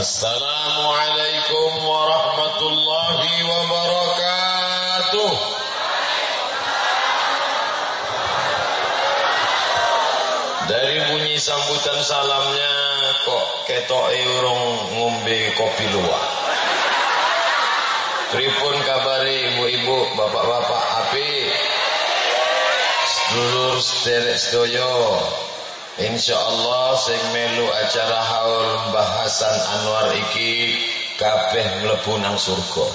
Assalamualaikum warahmatullahi wabarakatuh. Dari bunyi sambutan salamnya kok ketok urung ngombe kopi luwak. Pripun kabari ibu-ibu, bapak-bapak api? Sedulur sederek sedoyo. Insyaallah sing melu acara haul Mbah Hasan Anwar iki kabeh mlebu nang surga.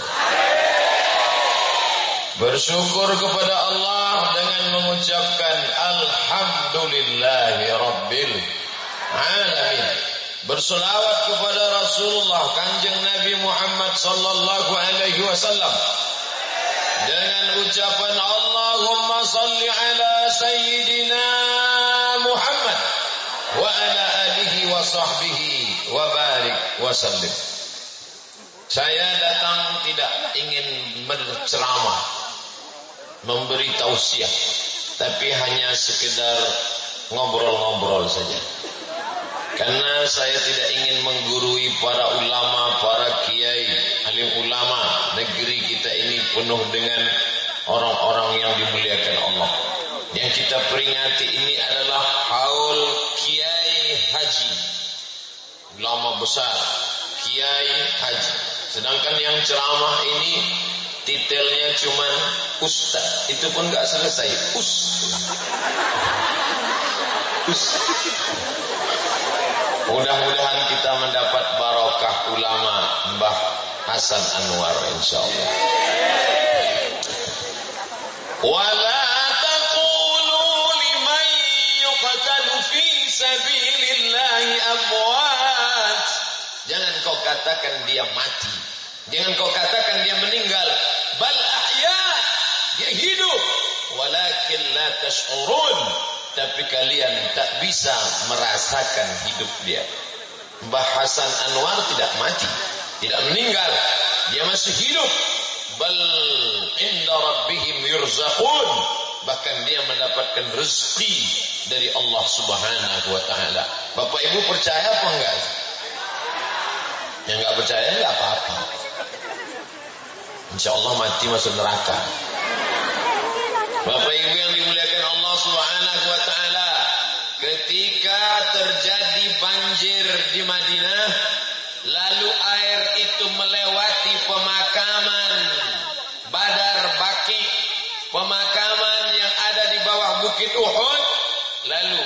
Bersyukur kepada Allah dengan mengucapkan Alhamdulillahi Rabbil Alamin. Bersolawat kepada Rasulullah Kanjeng Nabi Muhammad sallallahu alaihi wasallam dengan ucapan Allahumma salli ala sayyidina Muhammad wa ala alihi wa sahbihi wa barik wa sallim. Saya datang tidak ingin berceramah, memberi tausiah, tapi hanya sekedar ngobrol-ngobrol saja. Karena saya tidak ingin menggurui para ulama, para kiai, alim ulama. Negeri kita ini penuh dengan orang-orang yang dimuliakan Allah. Yang kita peringati ini adalah haul kiai haji. Ulama besar, kiai haji. Sedangkan yang ceramah ini titelnya cuma ustaz. Itu pun gak selesai. Us. Us. Mudah-mudahan kita mendapat barokah ulama Mbah Hasan Anwar insyaallah. Wala amwat. Jangan kau katakan dia mati. Jangan kau katakan dia meninggal. Bal ahya. Dia hidup. Walakin la tash'urun tapi kalian tak bisa merasakan hidup dia. Mbah Hasan Anwar tidak mati, tidak meninggal, dia masih hidup. Bal inda rabbihim yurzaqun. Bahkan dia mendapatkan rezeki dari Allah Subhanahu wa taala. Bapak Ibu percaya apa enggak? Yang enggak percaya enggak apa-apa. Insyaallah mati masuk neraka. Bapak Ibu yang dimuliakan Allah Subhanahu wa taala, ketika terjadi banjir di Madinah, lalu air itu melewati pemakaman Badar Baki, pemakaman yang ada di bawah Bukit Uhud, lalu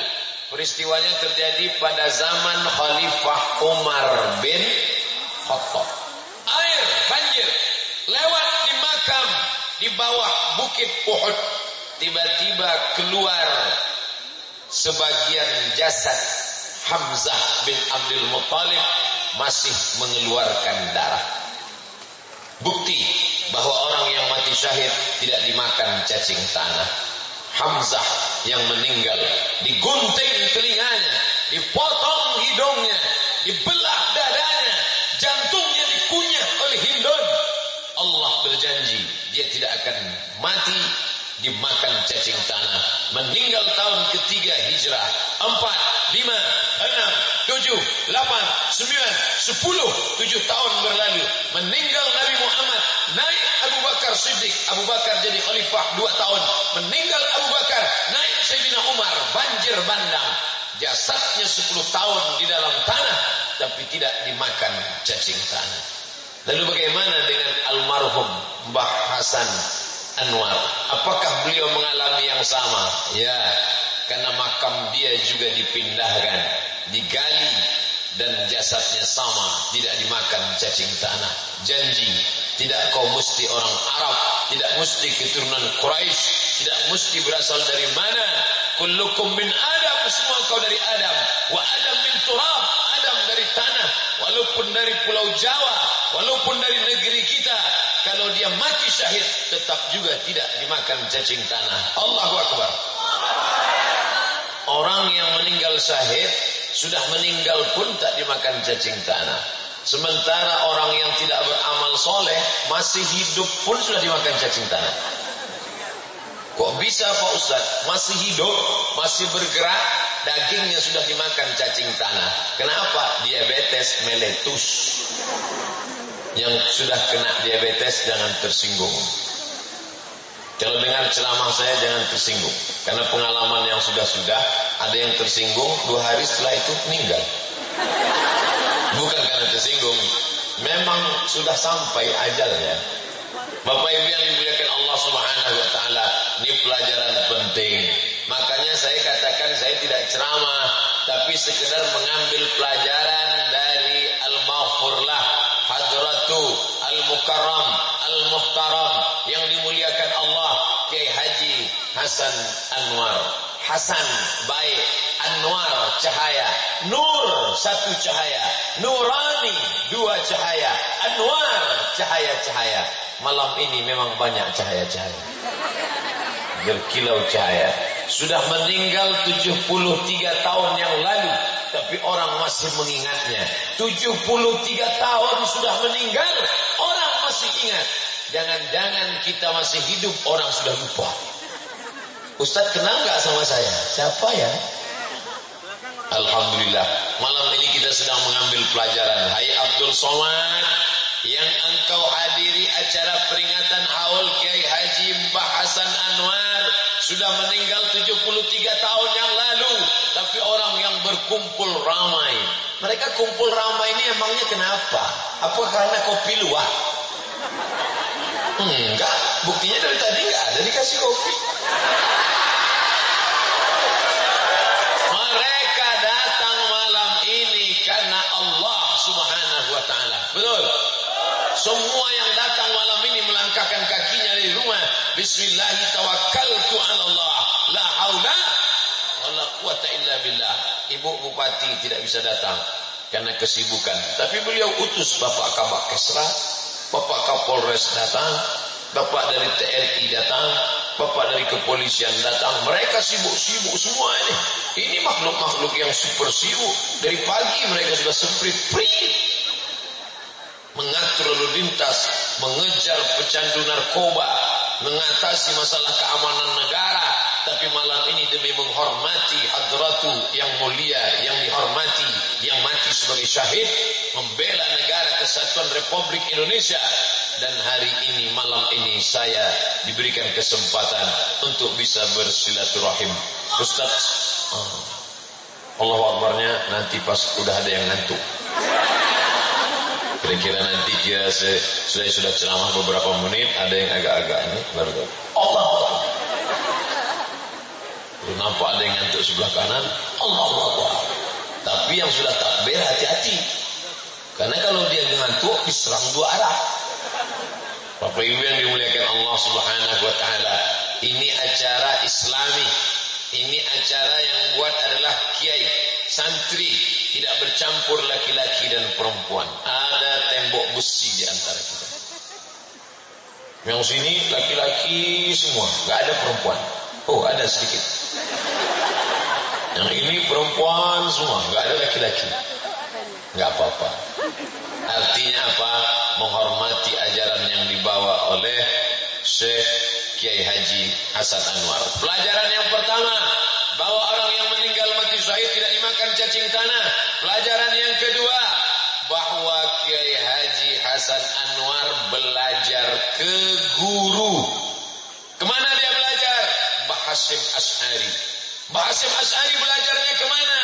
peristiwanya terjadi pada zaman Khalifah Umar bin Khattab. Air banjir lewat di makam di bawah Bukit Uhud tiba-tiba keluar sebagian jasad Hamzah bin Abdul Muttalib masih mengeluarkan darah. Bukti bahwa orang yang mati syahid tidak dimakan cacing tanah. Hamzah yang meninggal. Digunting telinganya, dipotong hidungnya, dibelah dadanya, jantungnya dikunyah oleh Hindun. Allah berjanji dia tidak akan mati. Dimakan cacing tanah. Meninggal tahun ketiga hijrah. Empat, lima, enam, tujuh, lapan, sembilan, sepuluh, tujuh tahun berlalu. Meninggal Nabi Muhammad naik Abu Bakar Siddiq. Abu Bakar jadi khalifah dua tahun. Meninggal Abu Bakar naik Sayyidina Umar. Banjir bandang. Jasadnya sepuluh tahun di dalam tanah tapi tidak dimakan cacing tanah. Lalu bagaimana dengan almarhum Mbah Hasan Anwar. Apakah beliau mengalami yang sama? Ya, karena makam dia juga dipindahkan, digali dan jasadnya sama, tidak dimakan cacing tanah. Janji, tidak kau mesti orang Arab, tidak mesti keturunan Quraisy, tidak mesti berasal dari mana. Kullukum min Adam, semua kau dari Adam. Wa Adam min turab, Adam dari tanah. Walaupun dari pulau Jawa, walaupun dari negeri kita, kalau dia mati syahid tetap juga tidak dimakan cacing tanah. Allahu Akbar. Orang yang meninggal syahid sudah meninggal pun tak dimakan cacing tanah. Sementara orang yang tidak beramal soleh masih hidup pun sudah dimakan cacing tanah. Kok bisa Pak Ustaz? Masih hidup, masih bergerak, dagingnya sudah dimakan cacing tanah. Kenapa? Diabetes meletus. Yang sudah kena diabetes jangan tersinggung. Kalau dengar ceramah saya jangan tersinggung. Karena pengalaman yang sudah-sudah ada yang tersinggung dua hari setelah itu meninggal. Bukan karena tersinggung, memang sudah sampai ajalnya. Bapak Ibu yang dimuliakan Allah Subhanahu wa taala, ini pelajaran penting. Makanya saya katakan saya tidak ceramah, tapi sekedar mengambil pelajaran dari Al-Maghfurlah Hadratu Al-Mukarram Al-Muhtaram yang dimuliakan Allah Kiai Haji Hasan Anwar. Hasan baik, Anwar cahaya, Nur satu cahaya, Nurani dua cahaya, Anwar cahaya-cahaya. Malam ini memang banyak cahaya-cahaya. Berkilau cahaya. Sudah meninggal 73 tahun yang lalu. Tapi orang masih mengingatnya. 73 tahun sudah meninggal. Orang masih ingat. Jangan-jangan kita masih hidup. Orang sudah lupa. Ustaz kenal gak sama saya? Siapa ya? Alhamdulillah. Malam ini kita sedang mengambil pelajaran. Hai Abdul Somad yang engkau hadiri acara peringatan haul Kiai Haji Mbah Hasan Anwar sudah meninggal 73 tahun yang lalu. Tapi orang yang berkumpul ramai. Mereka kumpul ramai ini emangnya kenapa? Apa karena kopi luwak? Enggak buktinya dari tadi enggak ada dikasih kopi mereka datang malam ini karena Allah subhanahu wa ta'ala betul semua yang datang malam ini melangkahkan kakinya dari rumah. Bismillah tawakkaltu ala Allah. La haula wala quwata illa billah. Ibu bupati tidak bisa datang karena kesibukan. Tapi beliau utus Bapak Kabak Kesra, Bapak Kapolres datang, Bapak dari TNI datang, Bapak dari kepolisian datang. Mereka sibuk-sibuk semua ini. Ini makhluk-makhluk yang super sibuk. Dari pagi mereka sudah semprit prit mengatur lalu lintas, mengejar pecandu narkoba, mengatasi masalah keamanan negara, tapi malam ini demi menghormati hadratu yang mulia, yang dihormati, yang mati sebagai syahid, membela negara kesatuan Republik Indonesia. Dan hari ini, malam ini saya diberikan kesempatan untuk bisa bersilaturahim. Ustaz, oh, Allah Akbarnya nanti pas udah ada yang ngantuk. Kira-kira nanti kira saya sudah ceramah beberapa menit, ada yang agak-agak ini baru tahu. Allah Allah. Lu nampak ada yang ngantuk sebelah kanan, Allah Allah. Tapi yang sudah takbir hati-hati. Karena kalau dia ngantuk diserang dua arah. Bapak Ibu yang dimuliakan Allah Subhanahu wa taala, ini acara Islami. Ini acara yang buat adalah kiai, santri, tidak bercampur laki-laki dan perempuan. Ada tembok besi di antara kita. Yang sini laki-laki semua, nggak ada perempuan. Oh, ada sedikit. Yang ini perempuan semua, nggak ada laki-laki. Nggak apa-apa. Artinya apa? Menghormati ajaran yang dibawa oleh Syekh Kiai Haji Hasan Anwar. Pelajaran yang pertama, bahwa orang yang meninggal syahid tidak dimakan cacing tanah. Pelajaran yang kedua, bahwa Kiai Haji Hasan Anwar belajar ke guru. Ke mana dia belajar? Bahasim Ash'ari. Bahasim Ash'ari belajarnya ke mana?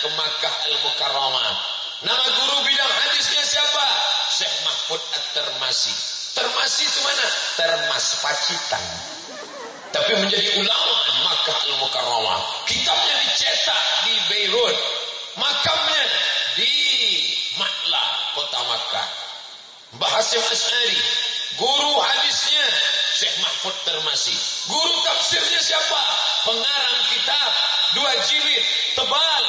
Ke Makkah Al-Mukarramah. Nama guru bidang hadisnya siapa? Syekh Mahfud At-Termasi. Termasi itu mana? Termas Pacitan. Tapi menjadi ulama Makkah Al-Mukarramah. Kitabnya dicetak di Beirut. Makamnya di Maklah, kota Makkah. Bahasim As'ari. Guru hadisnya Syekh Mahfud Termasi. Guru tafsirnya siapa? Pengarang kitab dua jilid tebal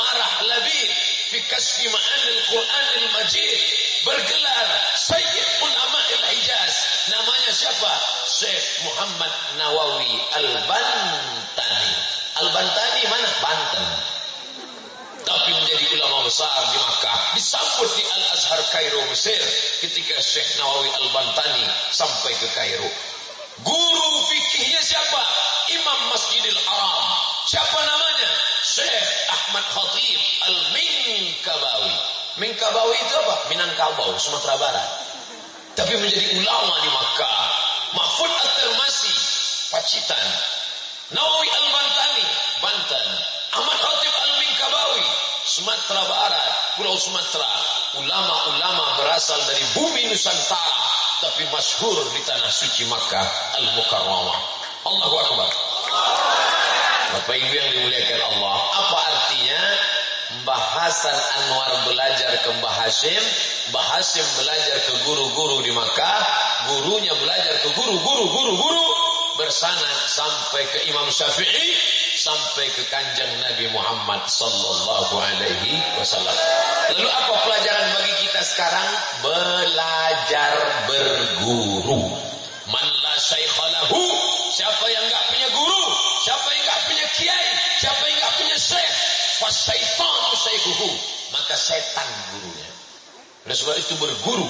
marah labid fi kasfi ma'anil Qur'anil Majid bergelar Sayyid Ulama Al-Hijaz namanya siapa? Syekh Muhammad Nawawi Al-Bantani Al-Bantani mana? Banten tapi menjadi ulama besar di Makkah disambut di Al-Azhar Kairo Mesir ketika Syekh Nawawi Al-Bantani sampai ke Kairo guru fikihnya siapa? Imam Masjidil Haram siapa namanya? Syekh Ahmad Khatib Al-Minkabawi. Minkabawi itu apa? Minangkabau, Sumatera Barat. Tapi menjadi ulama di Makkah. Mahfud At-Tirmasi, Pacitan. Nawawi Al-Bantani, Banten. Ahmad Khatib Al-Minkabawi, Sumatera Barat, Pulau Sumatera. Ulama-ulama berasal dari bumi Nusantara. Tapi masyhur di tanah suci Makkah Al-Mukarramah. Allahu Akbar. Bapak Ibu yang dimuliakan Allah, apa artinya Mbah Hasan Anwar belajar ke Mbah Hashim, Mbah Hashim belajar ke guru-guru di Makkah, gurunya belajar ke guru-guru guru-guru bersanad sampai ke Imam Syafi'i, sampai ke kanjeng Nabi Muhammad sallallahu alaihi wasallam. Lalu apa pelajaran bagi kita sekarang? Belajar berguru. Syaikhuhu, maka setan gurunya. Oleh sebab itu berguru.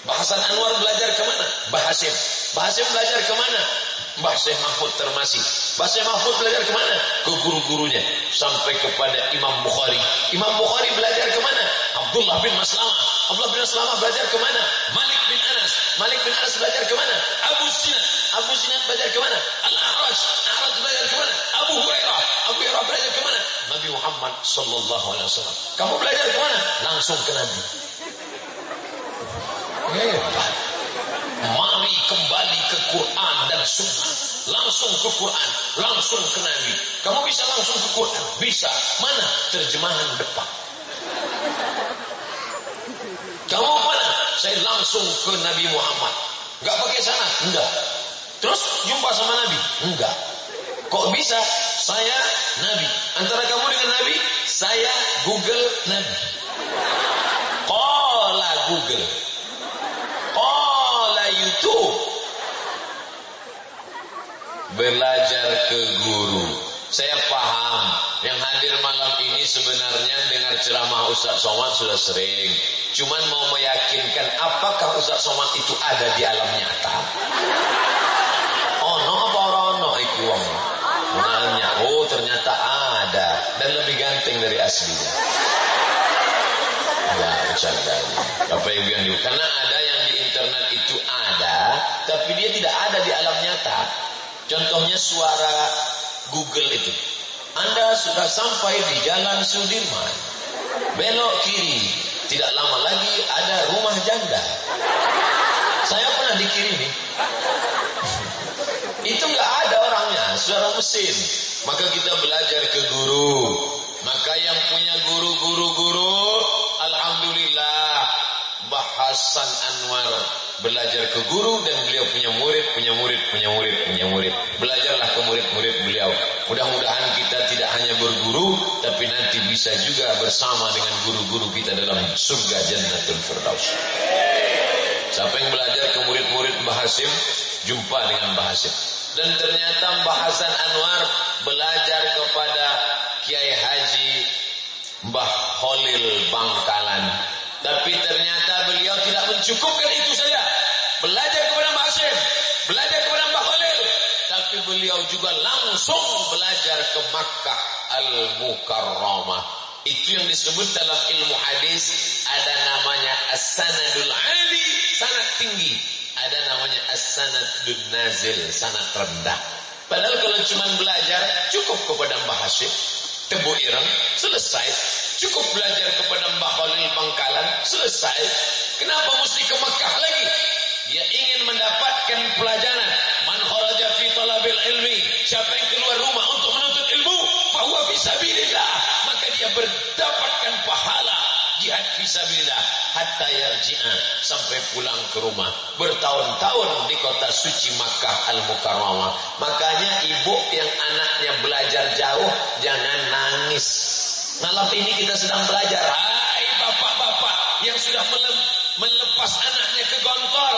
Bahasan Anwar belajar ke mana? Bahasim. Bahasim belajar ke mana? Mbah Syekh Mahfud Termasi. Mbah Syekh Mahfud belajar ke mana? Ke guru-gurunya. Sampai kepada Imam Bukhari. Imam Bukhari belajar ke mana? Abdullah bin Maslamah. Abdullah bin Maslamah belajar ke mana? Malik bin Anas. Malik bin Anas belajar ke mana? Abu Sinat. Abu Sinat belajar ke mana? Al-A'raj. A'raj belajar ke mana? Abu Hurairah. Abu Hurairah belajar ke mana? Nabi Muhammad sallallahu alaihi wasallam. Kamu belajar ke mana? Langsung ke Nabi. Hebat. Mari kembali ke Quran dan Sunnah. Langsung ke Quran, langsung ke Nabi. Kamu bisa langsung ke Quran? Bisa. Mana terjemahan depan? Kamu mana? Saya langsung ke Nabi Muhammad. Enggak pakai sana? Enggak. Terus jumpa sama Nabi? Enggak. Kok bisa? Saya Nabi. Antara kamu dengan Nabi, saya Google Nabi. Qala Google. Qala YouTube. Belajar ke guru. Saya paham yang hadir malam ini sebenarnya dengar ceramah Ustaz Somad sudah sering. Cuman mau meyakinkan apakah Ustaz Somad itu ada di alam nyata. Oh no apa orang no iku wong. Lebih ganteng dari aslinya. Ya, bercanda. Bapak Ibu yang di karena ada yang di internet itu ada, tapi dia tidak ada di alam nyata. Contohnya suara Google itu. Anda sudah sampai di Jalan Sudirman. Belok kiri. Tidak lama lagi ada rumah janda. Saya pernah dikirimi. Itu nggak ada orangnya, suara mesin. Maka kita belajar ke guru. Maka yang punya guru-guru-guru, alhamdulillah, Mbah Hasan Anwar belajar ke guru dan beliau punya murid, punya murid, punya murid, punya murid. Belajarlah ke murid-murid beliau. Mudah-mudahan kita tidak hanya berguru, tapi nanti bisa juga bersama dengan guru-guru kita dalam surga Jannatul Firdaus. Siapa yang belajar ke murid-murid Mbah Hasim, jumpa dengan Mbah Hasim. Dan ternyata Mbah Hasan Anwar belajar kepada Kiai Haji Mbah Khalil Bangkalan. Tapi ternyata beliau tidak mencukupkan itu saja. Belajar kepada Mbah Hasim, belajar kepada Mbah Khalil. Tapi beliau juga langsung belajar ke Makkah Al-Mukarramah. Itu yang disebut dalam ilmu hadis ada namanya as-sanadul ali, sanad tinggi. Ada namanya as-sanadun nazil, sanad rendah. Padahal kalau cuma belajar cukup kepada Mbah Hashim, Tebu Ireng, selesai. Cukup belajar kepada Mbah Khalil Bangkalan, selesai. Kenapa mesti ke Mekah lagi? Dia ingin mendapatkan pelajaran. Man kharaja fi talabil ilmi. Siapa yang keluar rumah untuk menuntut ilmu, bahwa fisabilillah, maka dia berdapatkan pahala jihad fisabilillah hatta yarji'a. Sampai pulang ke rumah. Bertahun-tahun di kota suci Makkah Al-Mukarramah. Makanya ibu yang anaknya belajar jauh jangan nangis. Malam ini kita sedang belajar. Hai bapak-bapak yang sudah melepas anaknya ke gontor.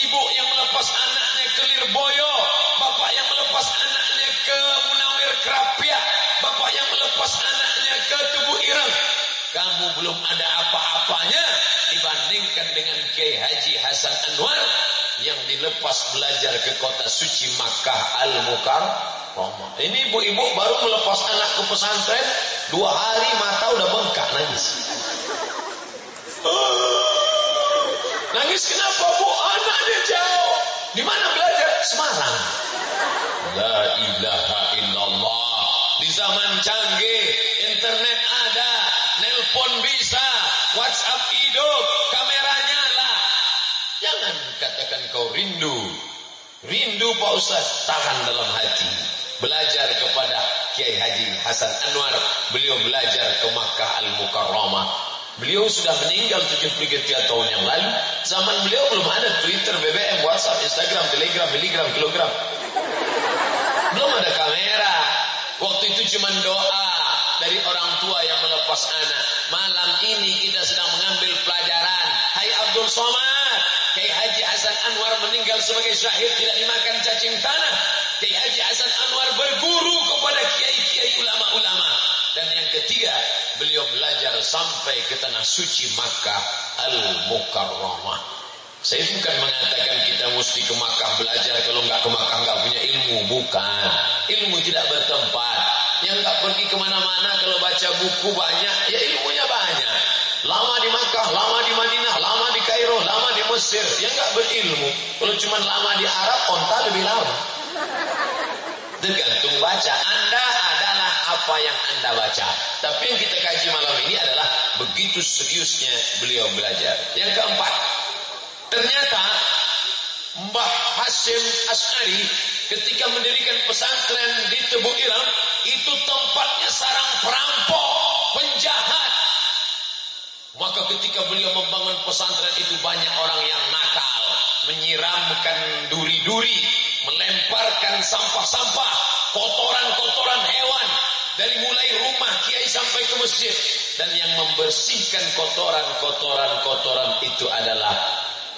Ibu yang melepas anaknya ke Lirboyo. Bapak yang melepas anaknya ke Munawir Kerapia bapak yang melepas anaknya ke Tubuh Ireng kamu belum ada apa-apanya dibandingkan dengan Kiai Haji Hasan Anwar yang dilepas belajar ke kota suci Makkah Al-Mukar. Ini ibu-ibu baru melepas anak ke pesantren, dua hari mata udah bengkak nangis. Nangis kenapa bu? Anaknya jauh. Di mana belajar? Semarang. La ilaha illallah. Di zaman canggih, internet ada, nelpon bisa, WhatsApp hidup, kameranya lah. Jangan katakan kau rindu. Rindu Pak Ustaz, tahan dalam hati. Belajar kepada Kiai Haji Hasan Anwar. Beliau belajar ke Makkah Al-Mukarramah. Beliau sudah meninggal 73 tahun yang lalu. Zaman beliau belum ada Twitter, BBM, WhatsApp, Instagram, Telegram, Miligram, Kilogram. Belum ada kamera. Waktu itu cuma doa dari orang tua yang melepas anak. Malam ini kita sedang mengambil pelajaran. Hai Abdul Somad, Kiai Haji Hasan Anwar meninggal sebagai syahid tidak dimakan cacing tanah. Kiai Haji Hasan Anwar berguru kepada kiai-kiai ulama-ulama. Dan yang ketiga, beliau belajar sampai ke tanah suci Makkah Al-Mukarramah. Saya bukan mengatakan kita mesti ke Makkah belajar kalau nggak ke Makkah nggak punya ilmu, bukan. Ilmu tidak bertempat. Yang nggak pergi ke mana-mana kalau baca buku banyak, ya ilmunya banyak. Lama di Makkah, lama di Madinah, lama di Kairo, lama di Mesir, ya nggak berilmu. Kalau cuma lama di Arab, onta lebih lama. Tergantung baca. Anda adalah apa yang Anda baca. Tapi yang kita kaji malam ini adalah begitu seriusnya beliau belajar. Yang keempat, ternyata Mbah Hashim As'ari ketika mendirikan pesantren di Tebu Irang itu tempatnya sarang perampok, penjahat. Maka ketika beliau membangun pesantren itu banyak orang yang nakal, menyiramkan duri-duri, melemparkan sampah-sampah, kotoran-kotoran hewan dari mulai rumah kiai sampai ke masjid dan yang membersihkan kotoran-kotoran-kotoran itu adalah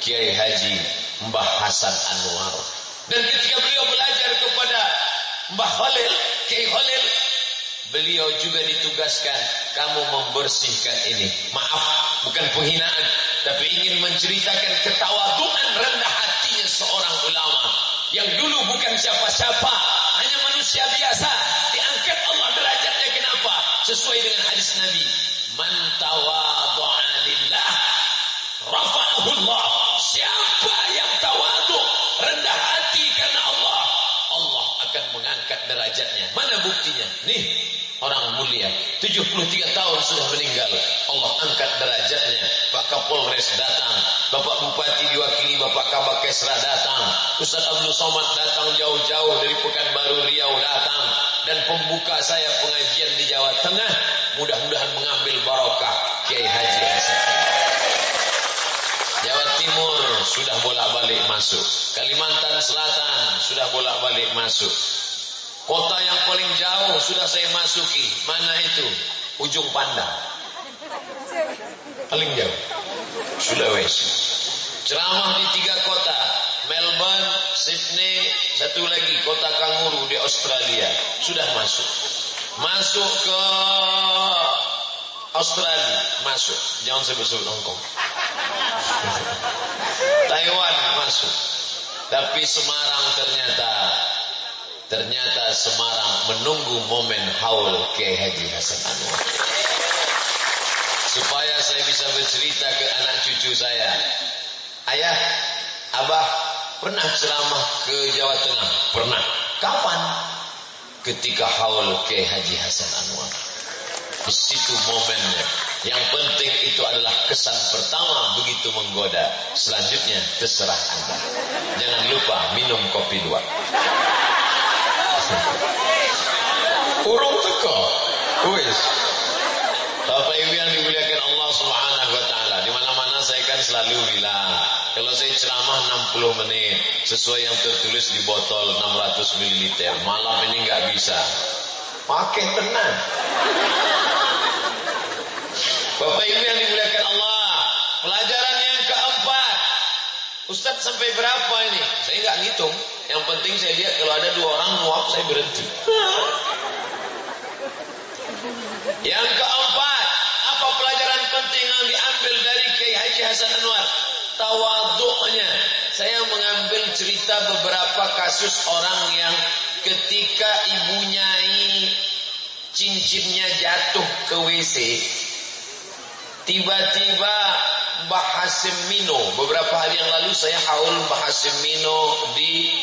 Kiai Haji Mbah Hasan Anwar. Dan ketika beliau belajar kepada Mbah Khalil, Kiai Khalil, beliau juga ditugaskan kamu membersihkan ini. Maaf, bukan penghinaan, tapi ingin menceritakan ketawaduan rendah hatinya seorang ulama yang dulu bukan siapa-siapa, hanya manusia biasa, diangkat Allah derajatnya kenapa? Sesuai dengan hadis Nabi, "Man tawadha'a lillah, rafa'ahullah." Siapa derajatnya. Mana buktinya? Nih, orang mulia. 73 tahun sudah meninggal. Allah angkat derajatnya. Pak Kapolres datang. Bapak Bupati diwakili Bapak Kabakesra datang. Ustaz Abdul Somad datang jauh-jauh dari Pekanbaru Riau datang. Dan pembuka saya pengajian di Jawa Tengah mudah-mudahan mengambil barokah Kiai Haji Hasan. Jawa Timur sudah bolak-balik masuk. Kalimantan Selatan sudah bolak-balik masuk Kota yang paling jauh sudah saya masuki. Mana itu? Ujung Pandang. Paling jauh. Sulawesi. Ceramah di tiga kota. Melbourne, Sydney, satu lagi kota Kanguru di Australia. Sudah masuk. Masuk ke Australia. Masuk. Jangan sebut-sebut Hong Kong. Taiwan masuk. Tapi Semarang ternyata Ternyata Semarang menunggu momen haul Kiai Haji Hasan Anwar. Supaya saya bisa bercerita ke anak cucu saya. Ayah, abah pernah ceramah ke Jawa Tengah? Pernah. Kapan? Ketika haul Kiai Haji Hasan Anwar. Di situ momennya. Yang penting itu adalah kesan pertama begitu menggoda. Selanjutnya terserah Anda. Jangan lupa minum kopi dua. Urung teko. Wis. Bapak Ibu yang dimuliakan Allah Subhanahu wa taala, di mana-mana saya kan selalu bilang, kalau saya ceramah 60 menit sesuai yang tertulis di botol 600 ml, malam ini nggak bisa. Pakai tenang. Bapak Ibu yang dimuliakan Allah, pelajaran. Ustadz sampai berapa ini? Saya nggak ngitung. Yang penting saya lihat kalau ada dua orang muap saya berhenti. Yang keempat, apa pelajaran penting yang diambil dari Kiai Haji Hasan Anwar? Tawaduknya. Saya mengambil cerita beberapa kasus orang yang ketika ibunya cincinnya jatuh ke WC tiba-tiba Bahasim Mino. Beberapa hari yang lalu saya haul Bahasim Mino di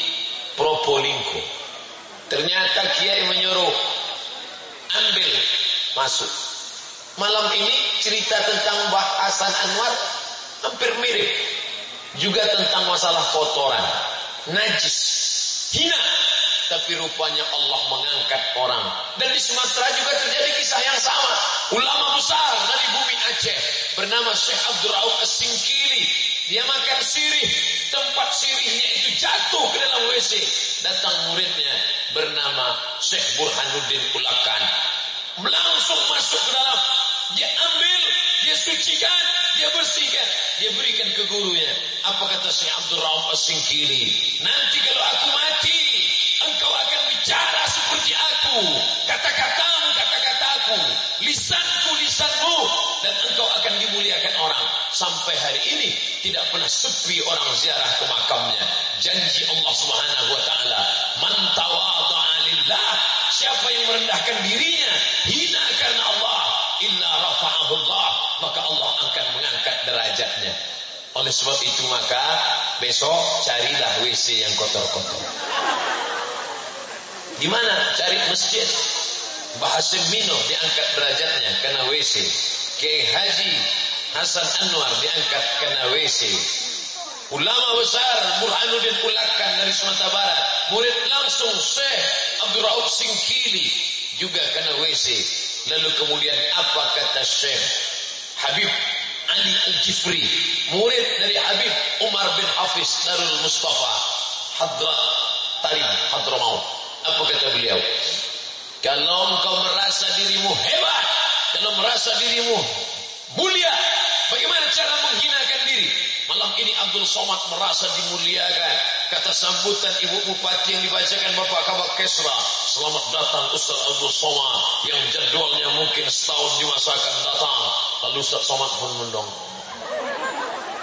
Propolinggo ternyata Kiai menyuruh ambil masuk. Malam ini cerita tentang Mbah Hasan Anwar hampir mirip. Juga tentang masalah kotoran. Najis. Hina. Tapi rupanya Allah mengangkat orang. Dan di Sumatera juga terjadi kisah yang sama. Ulama besar dari bumi Aceh bernama Syekh Abdul Rauf As-Singkili. Dia makan sirih, tempat sirihnya itu jatuh ke dalam WC. Datang muridnya bernama Syekh Burhanuddin Ulakan. Langsung masuk ke dalam. Dia ambil, dia sucikan, dia bersihkan, dia berikan ke gurunya. Apa kata Syekh Abdul Rauf As-Singkili? Nanti kalau aku mati, engkau akan bicara seperti aku. Kata-katamu, kata-kataku. Lisanmu. Dan engkau akan dimuliakan orang. Sampai hari ini tidak pernah sepi orang ziarah ke makamnya. Janji Allah subhanahu wa ta'ala. Man lillah. Siapa yang merendahkan dirinya. Hina karena Allah. Illa rafa'ahullah. Maka Allah akan mengangkat derajatnya. Oleh sebab itu maka besok carilah WC yang kotor-kotor. Di mana cari masjid? Bahasim Mino diangkat derajatnya kena WC. Kiai Haji Hasan Anwar diangkat kena WC. Ulama besar Burhanuddin Ulakan dari Sumatera Barat. Murid langsung Syekh Abdul Rauf Singkili juga kena WC. Lalu kemudian apa kata Syekh Habib Ali Al-Jifri, murid dari Habib Umar bin Hafiz Darul Mustafa, Hadra Tarim, Hadramaut. Apa kata beliau? Kalau engkau merasa dirimu hebat, kalau merasa dirimu mulia, bagaimana cara menghinakan diri? Malam ini Abdul Somad merasa dimuliakan. Kata sambutan Ibu Bupati yang dibacakan Bapak Kabak Kesra. Selamat datang Ustaz Abdul Somad yang jadwalnya mungkin setahun di masa akan datang. Lalu Ustaz Somad pun mendong.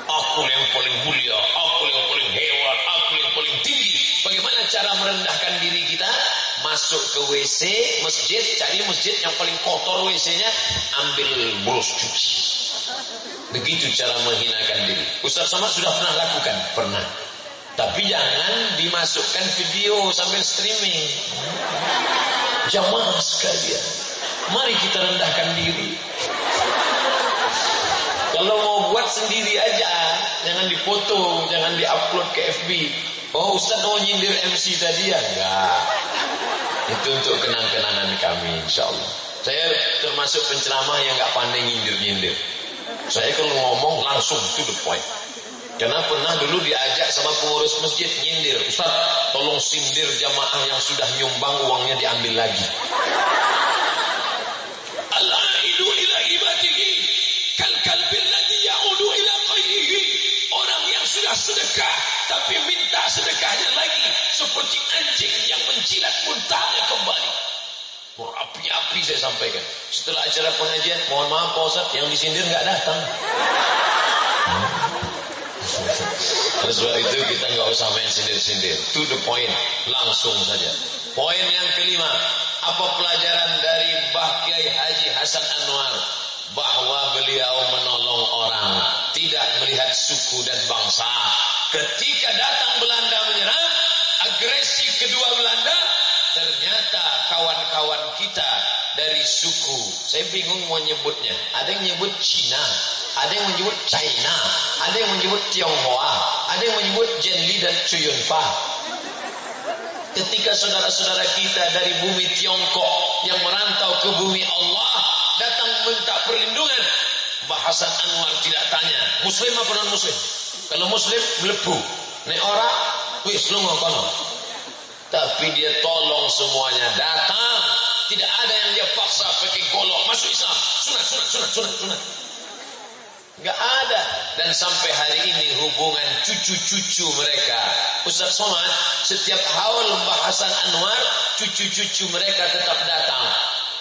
Aku yang paling mulia, aku yang paling hebat, aku yang paling tinggi. Bagaimana cara merendahkan diri kita? Masuk ke WC, masjid, cari masjid yang paling kotor WC-nya, ambil burus cuci. Begitu cara menghinakan diri. Ustaz Samad sudah pernah lakukan? Pernah. Tapi jangan dimasukkan video sambil streaming. Jamaah sekalian. Mari kita rendahkan diri. Kalau mau buat sendiri aja, jangan dipoto, jangan diupload ke FB. Oh Ustaz mau nyindir MC tadi ya? Enggak. Itu untuk kenang-kenangan kami insya Allah. Saya termasuk penceramah yang enggak pandai nyindir-nyindir. Saya kalau ngomong langsung to the point. Karena pernah dulu diajak sama pengurus masjid nyindir. Ustaz tolong sindir jamaah yang sudah nyumbang uangnya diambil lagi. Sedekah tapi minta sedekahnya lagi seperti anjing yang menjilat muntahnya kembali. Berapi-api saya sampaikan. Setelah acara pengajian mohon maaf Pak Ustaz yang disindir nggak datang. Oleh sebab itu kita nggak usah main sindir-sindir. To the point langsung saja. Poin yang kelima apa pelajaran dari Mbah Kiai Haji Hasan Anwar bahwa beliau menolong orang tidak melihat suku dan bangsa. Ketika datang Belanda menyerang agresi kedua Belanda ternyata kawan-kawan kita dari suku saya bingung mau nyebutnya. Ada yang menyebut Cina ada yang menyebut China ada yang menyebut Tionghoa ada yang menyebut Jenli dan Chuyunfa. Ketika saudara-saudara kita dari bumi Tiongkok yang merantau ke bumi Allah minta perlindungan. Bahasan Anwar tidak tanya muslim apa non muslim kalau muslim melebu. Nek ora wis lunga kono. Tapi dia tolong semuanya. Datang. Tidak ada yang dia paksa pakai golok. Masuk Islam. Sunat sunat sunat sunat sunat. Enggak ada. Dan sampai hari ini hubungan cucu-cucu mereka. Ustaz Somad setiap haul bahasan Anwar cucu-cucu mereka tetap datang.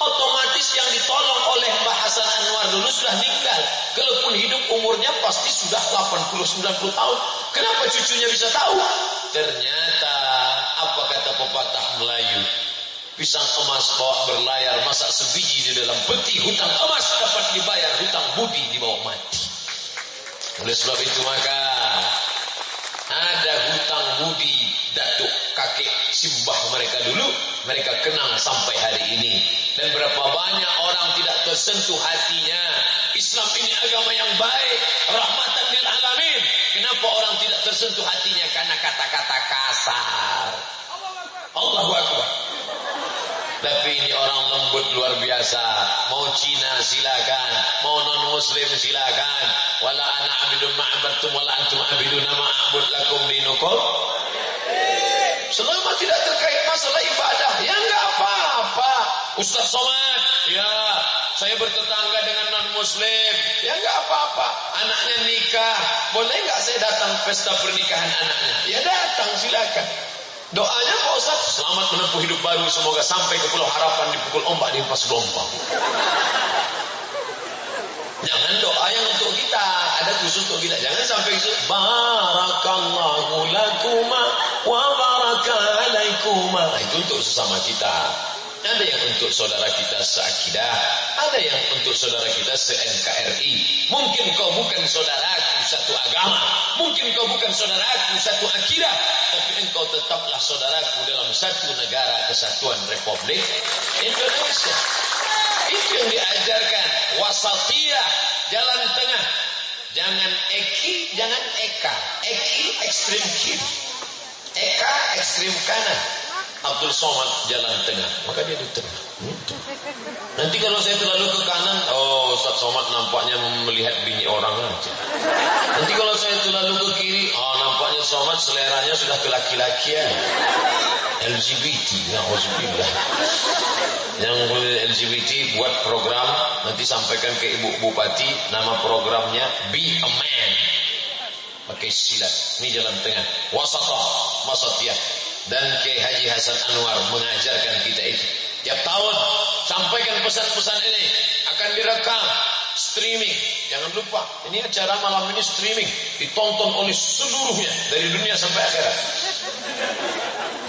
Otomatis yang ditolong oleh Mbah Hasan Anwar dulu sudah meninggal. Kalaupun hidup umurnya pasti sudah 80-90 tahun. Kenapa cucunya bisa tahu? Ternyata Apa kata pepatah Melayu? Pisang emas bawa berlayar, masa sebiji di dalam peti. Hutang emas dapat dibayar, hutang budi dibawa mati. Oleh sebab itu maka ada hutang budi datuk kakek simbah mereka dulu mereka kenang sampai hari ini dan berapa banyak orang tidak tersentuh hatinya Islam ini agama yang baik rahmatan lil alamin kenapa orang tidak tersentuh hatinya karena kata-kata kasar Allahu akbar tapi ini orang lembut luar biasa. Mau Cina silakan, mau non Muslim silakan. Wala ana abidun ma'abartum wala antum abidun ma'abud lakum dinukum. Selama tidak terkait masalah ibadah, ya enggak apa-apa. Ustaz Somad, ya saya bertetangga dengan non Muslim, ya enggak apa-apa. Anaknya nikah, boleh enggak saya datang pesta pernikahan anaknya? Ya datang silakan. Doanya Pak Ustaz, selamat menempuh hidup baru, semoga sampai ke pulau harapan dipukul ombak di pas gelombang. Jangan doa yang untuk kita, ada khusus untuk kita. Jangan sampai itu barakallahu lakuma wa baraka alaikuma. Nah, itu untuk sesama kita. Ada yang untuk saudara kita seakidah, ada yang untuk saudara kita se-NKRI. Mungkin kau bukan saudaraku satu agama, mungkin kau bukan saudaraku satu akidah, tapi engkau tetaplah saudaraku dalam satu negara kesatuan Republik Indonesia. Itu yang diajarkan wasatiyah, jalan tengah. Jangan eki, jangan eka. Eki ekstrim kiri. Eka ekstrim kanan. Abdul Somad jalan tengah, maka dia di tengah. Nanti kalau saya terlalu ke kanan, oh Ustaz Somad nampaknya melihat bini orang aja. Nanti kalau saya terlalu ke kiri, oh nampaknya Somad seleranya sudah ke laki-lakian. LGBT, Alhamdulillah. Yang LGBT buat program, nanti sampaikan ke Ibu Bupati, nama programnya Be a Man pakai silat ini jalan tengah wasatoh wasatiyah dan Kiai Haji Hasan Anwar mengajarkan kita itu. Tiap tahun sampaikan pesan-pesan ini akan direkam streaming. Jangan lupa ini acara malam ini streaming ditonton oleh seluruhnya dari dunia sampai akhirat.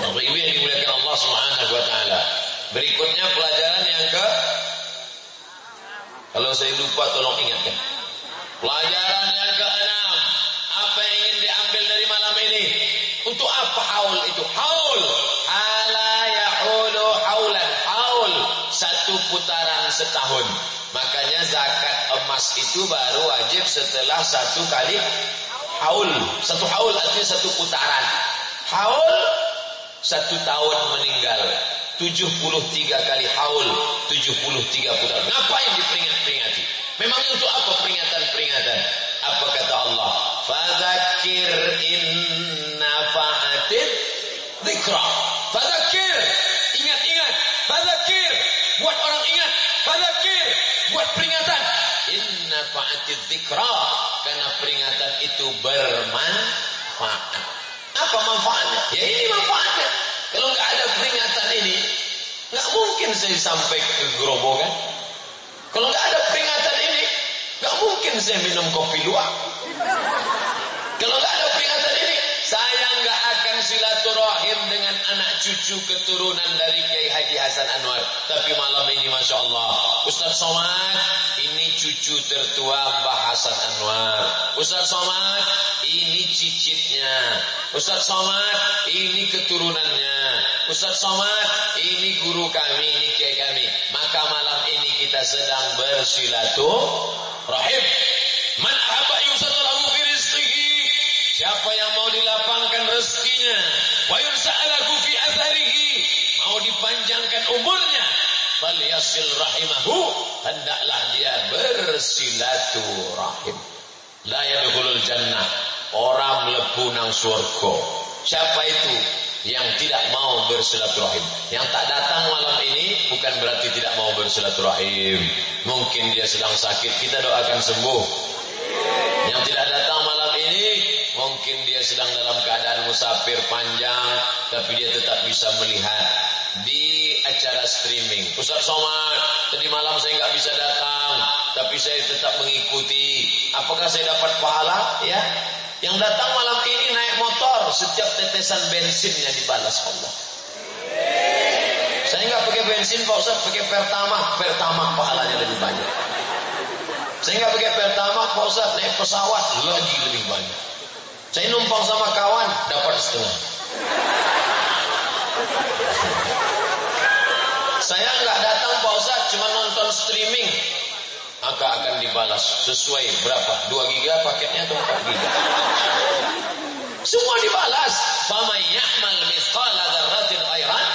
Bapak Ibu yang dimuliakan Allah Subhanahu wa taala. Berikutnya pelajaran yang ke kalau saya lupa tolong ingatkan. Pelajaran yang ke-6 untuk apa haul itu? Haul. Ala yahulu haulan. Haul. Satu putaran setahun. Makanya zakat emas itu baru wajib setelah satu kali haul. Satu haul artinya satu putaran. Haul satu tahun meninggal. 73 kali haul. 73 putaran. Ngapain diperingat-peringati? Memangnya untuk apa peringatan-peringatan? Apa kata Allah? Fadzakir in nafa'atin dzikra. Fadzakir, ingat-ingat. Fadzakir, buat orang ingat. Fadzakir, buat peringatan. In nafa'atin dzikra, karena peringatan itu bermanfaat. Apa manfaatnya? Ya ini manfaatnya. Kalau nggak ada peringatan ini, nggak mungkin saya sampai ke gerobokan. Kalau nggak ada peringatan ini, nggak mungkin saya minum kopi luwak. Kalau nggak ada peringatan ini, saya nggak akan silaturahim dengan anak cucu keturunan dari Kiai Haji Hasan Anwar. Tapi malam ini Masya Allah, Ustaz Somad, ini cucu tertua Mbah Hasan Anwar. Ustaz Somad, ini cicitnya. Ustaz Somad, ini keturunannya. Ustaz Somad, ini guru kami, ini Kiai kami. Maka malam ini kita sedang bersilaturahim. Man fi rizqihi. Siapa yang rezekinya, wa yursa'alahu fi atharihi, mau dipanjangkan umurnya, falyasil rahimahu, hendaklah dia bersilaturahim. La yadkhulul jannah, orang mlebu nang surga. Siapa itu yang tidak mau bersilaturahim? Yang tak datang malam ini bukan berarti tidak mau bersilaturahim. Mungkin dia sedang sakit, kita doakan sembuh. Yang tidak datang malam ini mungkin dia sedang dalam keadaan musafir panjang tapi dia tetap bisa melihat di acara streaming. Ustaz Somad, tadi malam saya nggak bisa datang tapi saya tetap mengikuti. Apakah saya dapat pahala? Ya. Yang datang malam ini naik motor, setiap tetesan bensinnya dibalas Allah. Saya nggak pakai bensin Pak Ustaz, pakai pertama, pertama pahalanya lebih banyak. Saya nggak pakai pertama Pak Ustaz, naik pesawat lagi lebih banyak. Saya numpang sama kawan dapat setengah. Saya nggak datang Pak cuma nonton streaming. Maka akan dibalas sesuai berapa? 2 giga paketnya atau 4 giga? Semua dibalas. Faman ya'mal mithqala dzarratin khairan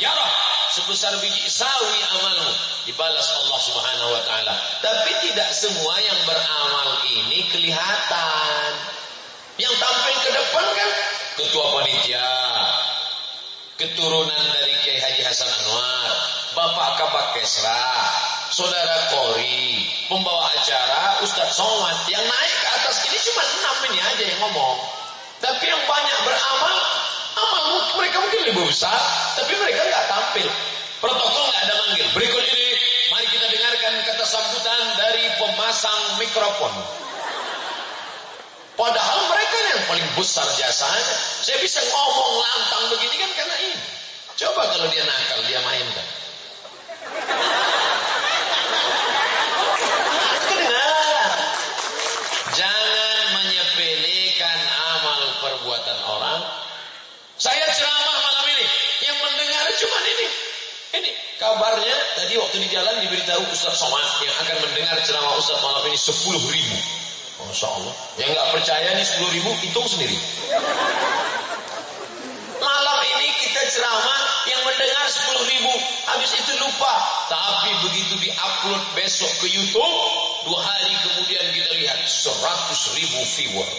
yarah. Sebesar biji sawi amalmu dibalas Allah Subhanahu wa taala. Tapi tidak semua yang beramal ini kelihatan. Yang tampil ke depan kan ketua panitia, keturunan dari Kiai Haji Hasan Anwar, Bapak Kabak Kesra, Saudara Kori, pembawa acara Ustadz Somad yang naik ke atas ini cuma enam ini aja yang ngomong. Tapi yang banyak beramal, amal mereka mungkin lebih besar, tapi mereka nggak tampil. Protokol nggak ada manggil. Berikut ini, mari kita dengarkan kata sambutan dari pemasang mikrofon. Padahal mereka yang paling besar jasanya. Saya bisa ngomong lantang begini kan karena ini. Coba kalau dia nakal, dia mainkan. Kedengaran. Jangan menyepelekan amal perbuatan orang. Saya ceramah malam ini. Yang mendengar cuma ini. Ini kabarnya tadi waktu di jalan diberitahu Ustaz Somad yang akan mendengar ceramah Ustaz malam ini 10 ribu. Masya Allah. Yang nggak percaya nih 10 ribu, hitung sendiri. Malam ini kita ceramah yang mendengar 10 ribu. Habis itu lupa. Tapi begitu diupload besok ke Youtube, dua hari kemudian kita lihat 100 ribu viewer.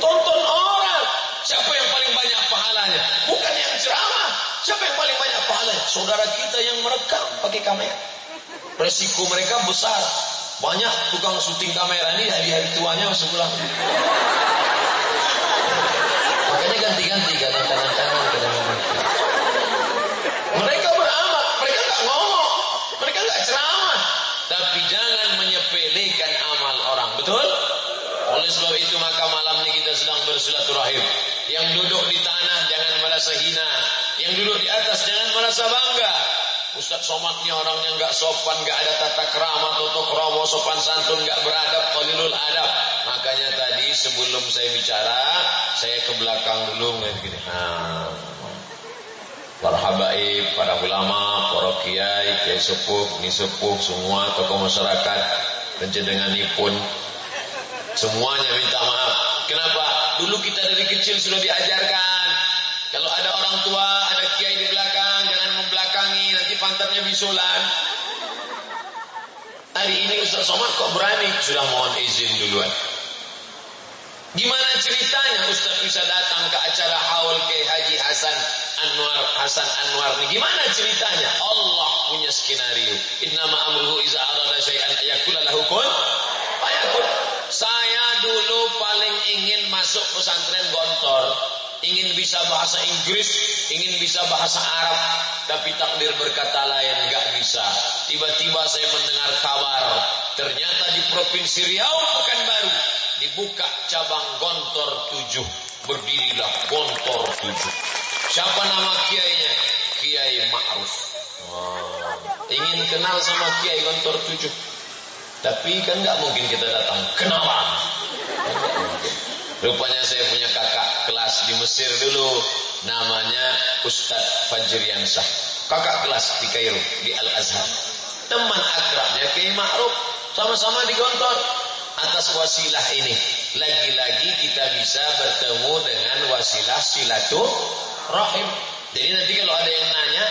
Tonton orang. Siapa yang paling banyak pahalanya? Bukan yang ceramah. Siapa yang paling banyak pahalanya? Saudara kita yang merekam pakai kamera. Resiko mereka besar. Banyak tukang syuting kamera ini hari-hari tuanya masuk pulang. Makanya ganti-ganti kadang tangan-tangan kadang Mereka beramal, mereka nggak ngomong, mereka nggak ceramah, tapi jangan menyepelekan amal orang, betul? Oleh sebab itu maka malam ini kita sedang bersilaturahim. Yang duduk di tanah jangan merasa hina, yang duduk di atas jangan merasa bangga. Ustaz Somad ini orangnya nggak sopan, nggak ada tata kerama, toto kromo, sopan santun, nggak beradab, qalilul adab. Makanya tadi sebelum saya bicara, saya ke belakang dulu begini. Nah, para habaib, para ulama, para kiai, kiai sepuh, ni sepuh, semua tokoh masyarakat, pencedenganipun, semuanya minta maaf. Kenapa? Dulu kita dari kecil sudah diajarkan kalau ada orang tua, ada kiai di belakang, pantatnya bisulan. Hari ini Ustaz Somad kok berani? Sudah mohon izin duluan. Gimana ceritanya Ustaz bisa datang ke acara haul Kiai Haji Hasan Anwar Hasan Anwar ini? Gimana ceritanya? Allah punya skenario. Innama amruhu iza arada syai'an ayakula lahu kun. Saya dulu paling ingin masuk pesantren Gontor ingin bisa bahasa Inggris, ingin bisa bahasa Arab, tapi takdir berkata lain nggak bisa. Tiba-tiba saya mendengar kabar, ternyata di Provinsi Riau Pekanbaru dibuka cabang Gontor 7. Berdirilah Gontor 7. Siapa nama kiainya? Kiai Ma'ruf. Wow. Ingin kenal sama Kiai Gontor 7. Tapi kan nggak mungkin kita datang kenalan. Rupanya saya punya kakak kelas di Mesir dulu. Namanya Ustadz Fajriansah. Kakak kelas di Kairo, di Al-Azhar. Teman akrabnya Kiai Ma'ruf. Sama-sama di Gontor. Atas wasilah ini. Lagi-lagi kita bisa bertemu dengan wasilah silaturahim. Jadi nanti kalau ada yang nanya,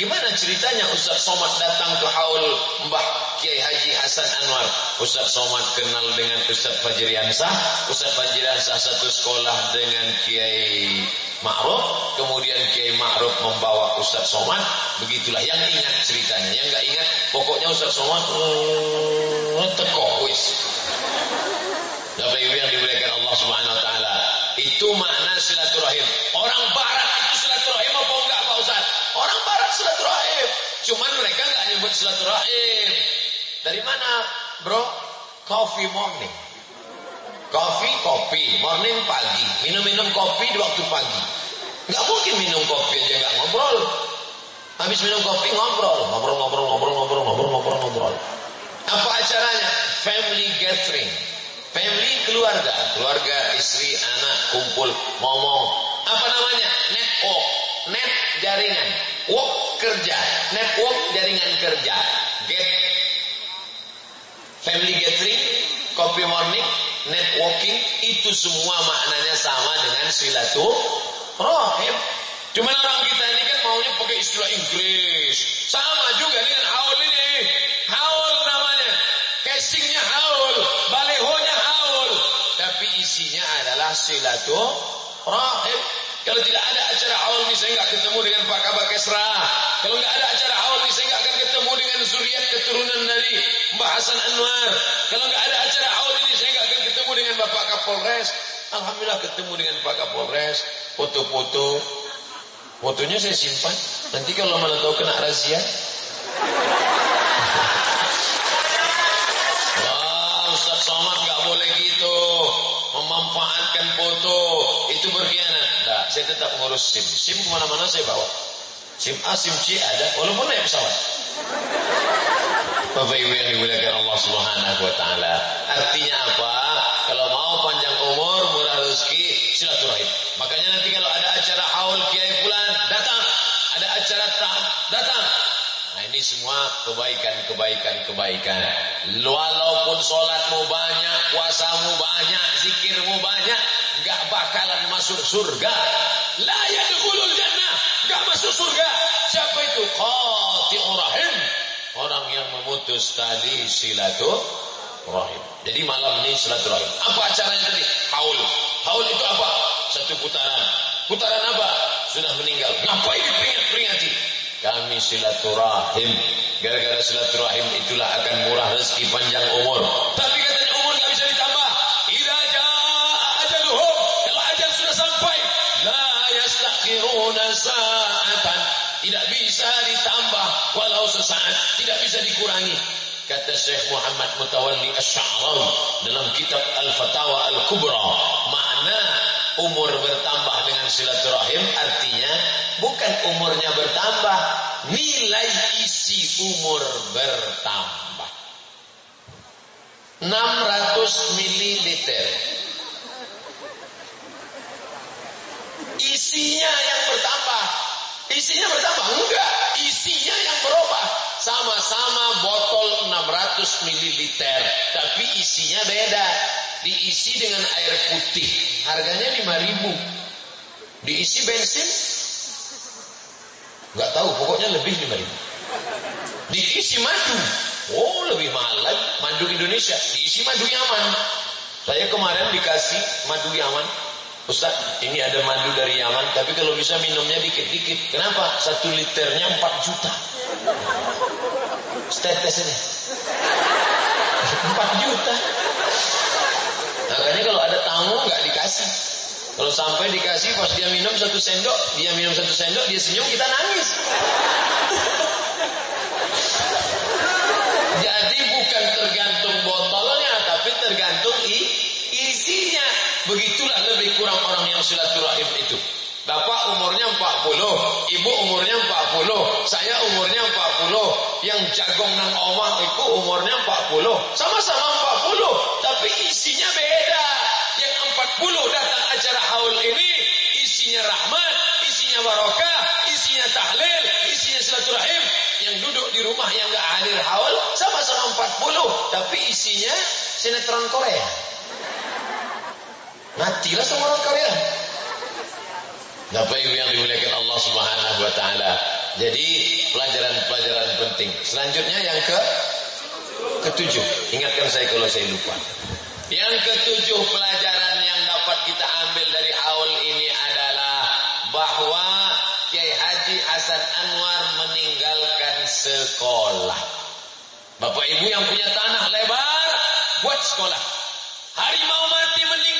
gimana ceritanya Ustaz Somad datang ke haul Mbah Kiai Haji Hasan Anwar? Ustaz Somad kenal dengan Ustaz Fajriansah. Ustaz Fajriansah satu sekolah dengan Kiai Ma'ruf. Kemudian Kiai Ma'ruf membawa Ustaz Somad. Begitulah yang ingat ceritanya. Yang nggak ingat, pokoknya Ustaz Somad uh, teko wis. Bapak Ibu yang dimuliakan Allah Subhanahu wa taala. Itu makna silaturahim. Orang barat itu silaturahim apa enggak Pak Ustaz? Orang barat silaturahim. Cuman mereka enggak nyebut silaturahim. Dari mana, Bro? Coffee morning. Kopi, kopi. Morning pagi. Minum-minum kopi di waktu pagi. Gak mungkin minum kopi aja gak ngobrol. Habis minum kopi ngobrol. Ngobrol, ngobrol, ngobrol, ngobrol, ngobrol, ngobrol, ngobrol. Apa acaranya? Family gathering. Family keluarga. Keluarga, istri, anak, kumpul, ngomong. Apa namanya? Network. Net jaringan. Work kerja. Network jaringan kerja. Get family gathering, coffee morning, networking itu semua maknanya sama dengan silaturahim. Cuman orang kita ini kan maunya pakai istilah Inggris. Sama juga dengan haul ini. Haul namanya. Casingnya haul. Balehonya haul. Tapi isinya adalah silaturahim. Kalau tidak ada acara haul ini saya nggak ketemu dengan Pak Kabak Kesra. Kalau nggak ada acara haul ini saya nggak ketemu dengan zuriat keturunan dari Mbah Hasan Anwar. Kalau nggak ada acara haul ini saya nggak akan ketemu dengan Bapak Kapolres. Alhamdulillah ketemu dengan Pak Kapolres. Foto-foto. Fotonya saya simpan. Nanti kalau mana tahu kena razia. Wah, Ustaz Somad nggak boleh gitu memanfaatkan foto itu berkhianat. Nah, saya tetap ngurus SIM. SIM ke mana-mana saya bawa. SIM A, SIM C ada, walaupun naik pesawat. Bapak Ibu yang dimuliakan Allah Subhanahu wa taala. Artinya apa? Kalau mau panjang umur, murah rezeki, silaturahim. Makanya nanti kalau ada acara haul Kiai Fulan, datang. Ada acara tak, datang. Nah ini semua kebaikan, kebaikan, kebaikan. Walaupun sholatmu banyak, puasamu banyak, zikirmu banyak, nggak bakalan masuk surga. La yadkhulul jannah, nggak masuk surga. Siapa itu? Qati'ur rahim. Orang yang memutus tali silaturahim. Jadi malam ini silaturahim. Apa acaranya tadi? Haul. Haul itu apa? Satu putaran. Putaran apa? Sudah meninggal. Ngapain diperingat-peringati? kami silaturahim gara-gara silaturahim itulah akan murah rezeki panjang umur tapi tidak bisa ditambah walau sesaat tidak bisa dikurangi. Kata Syekh Muhammad Mutawalli Asy-Sya'rawi dalam kitab Al-Fatawa Al-Kubra makna umur bertambah dengan silaturahim artinya bukan umurnya bertambah nilai isi umur bertambah. 600 mililiter. Isinya yang bertambah isinya bertambah? Enggak. Isinya yang berubah. Sama-sama botol 600 mililiter. Tapi isinya beda. Diisi dengan air putih. Harganya 5000 diisi bensin? Nggak tahu. Pokoknya lebih 5000 diisi madu? Oh lebih mahal lagi. Madu Indonesia. Diisi madu Yaman. Saya kemarin dikasih madu Yaman Ustaz ini ada madu dari Yaman tapi kalau bisa minumnya dikit-dikit kenapa? satu liternya 4 juta setetes ini 4 juta Makanya kalau ada tamu nggak dikasih. Kalau sampai dikasih pas dia minum satu sendok, dia minum satu sendok, dia senyum, kita nangis. Jadi bukan tergantung botolnya, tapi tergantung isinya. Begitulah lebih kurang orang yang silaturahim itu. Bapak umurnya 40, ibu umurnya 40, saya umurnya 40, yang jagong nang omah itu umurnya 40, sama-sama 40, tapi isinya beda. Yang 40 datang acara haul ini, isinya rahmat, isinya barokah, isinya tahlil, isinya silaturahim. Yang duduk di rumah yang gak hadir haul, sama-sama 40, tapi isinya sinetron Korea. Matilah sama orang Korea. Bapak Ibu yang dimuliakan Allah Subhanahu wa taala. Jadi pelajaran-pelajaran penting. Selanjutnya yang ke ketujuh. Ingatkan saya kalau saya lupa. Yang ketujuh pelajaran yang dapat kita ambil dari haul ini adalah bahwa Kiai Haji Hasan Anwar meninggalkan sekolah. Bapak Ibu yang punya tanah lebar buat sekolah. Harimau mati meninggalkan belang.